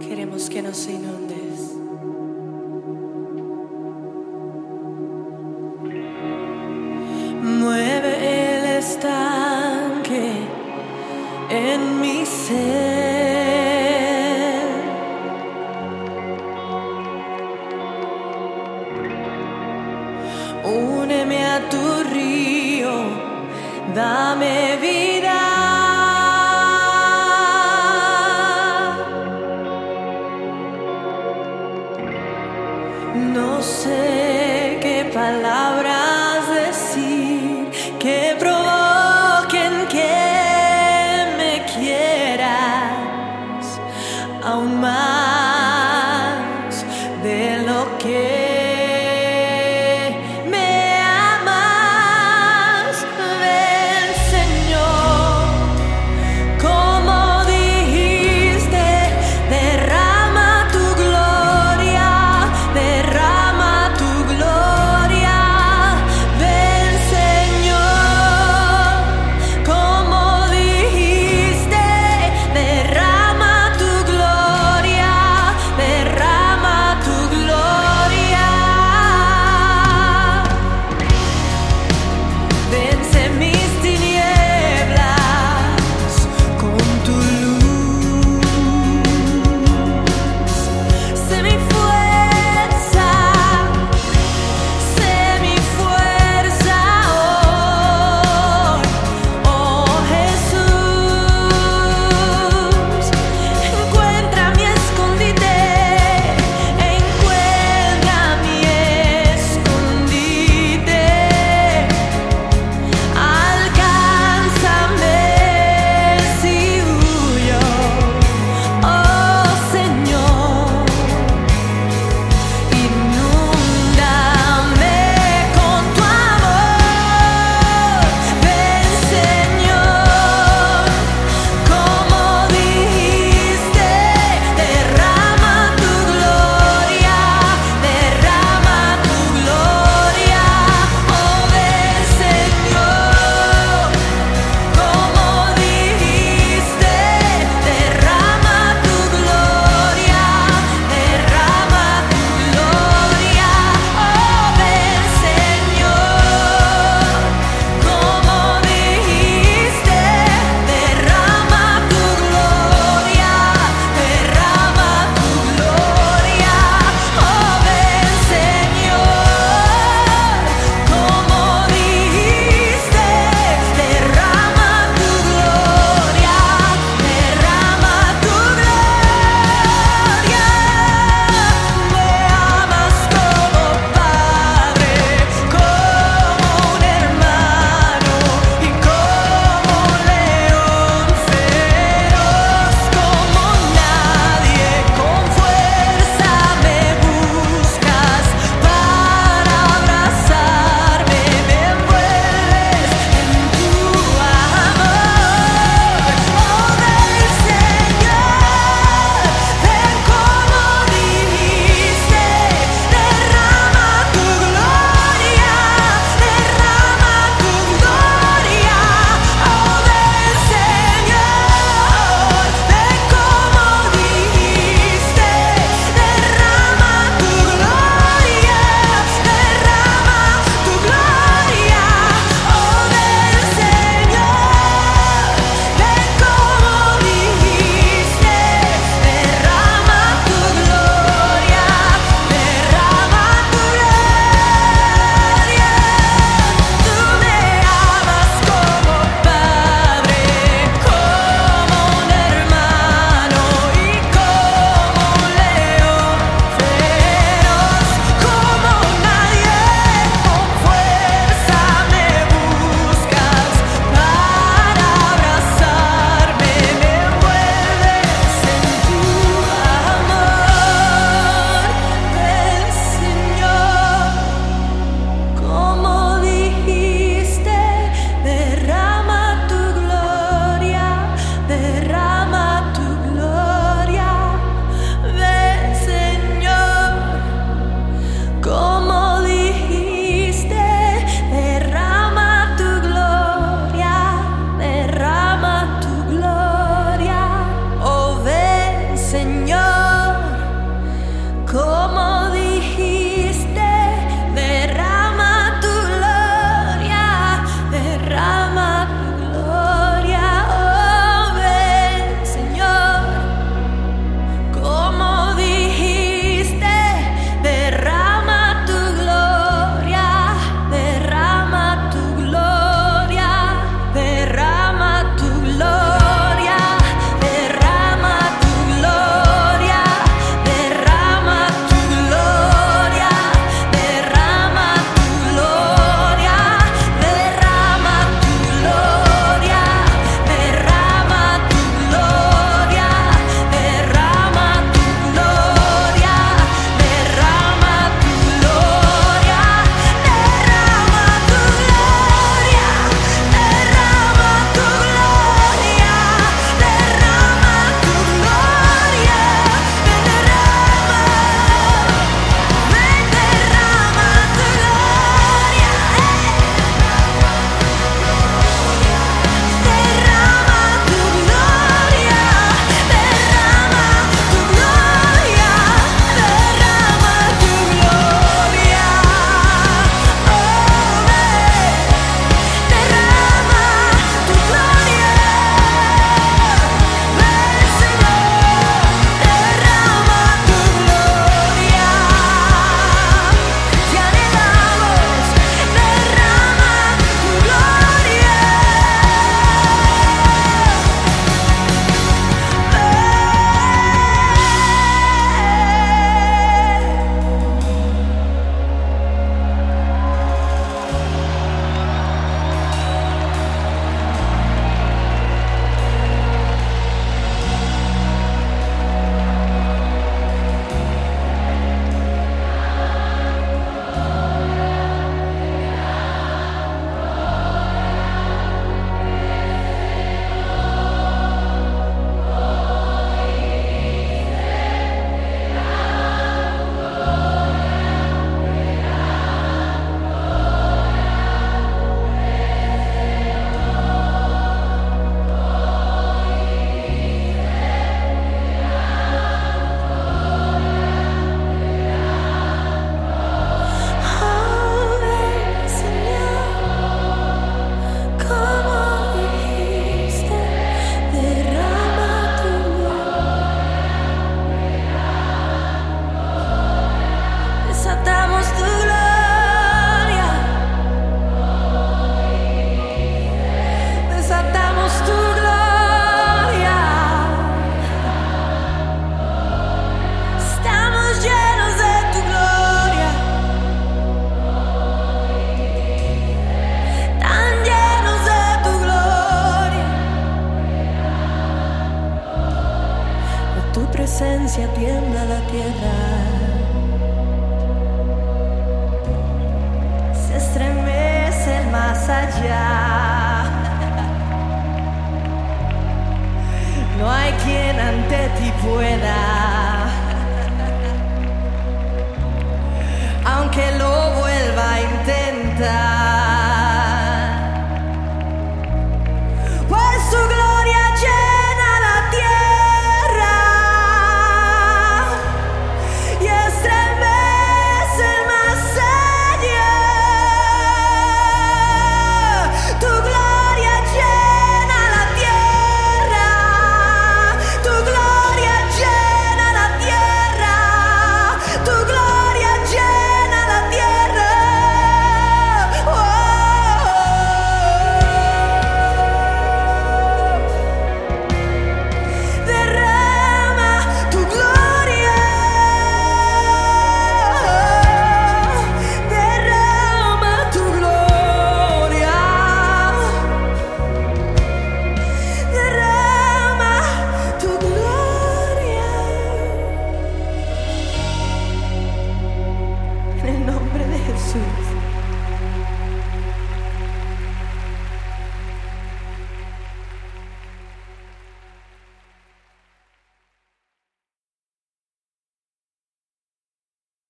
Queremos que nos inundes. Mueve el estanque en mi ser. Úneme a tu río, dame vida. Presencia tiembla la tierra. Se estremece el más allá. No hay quien ante ti pueda.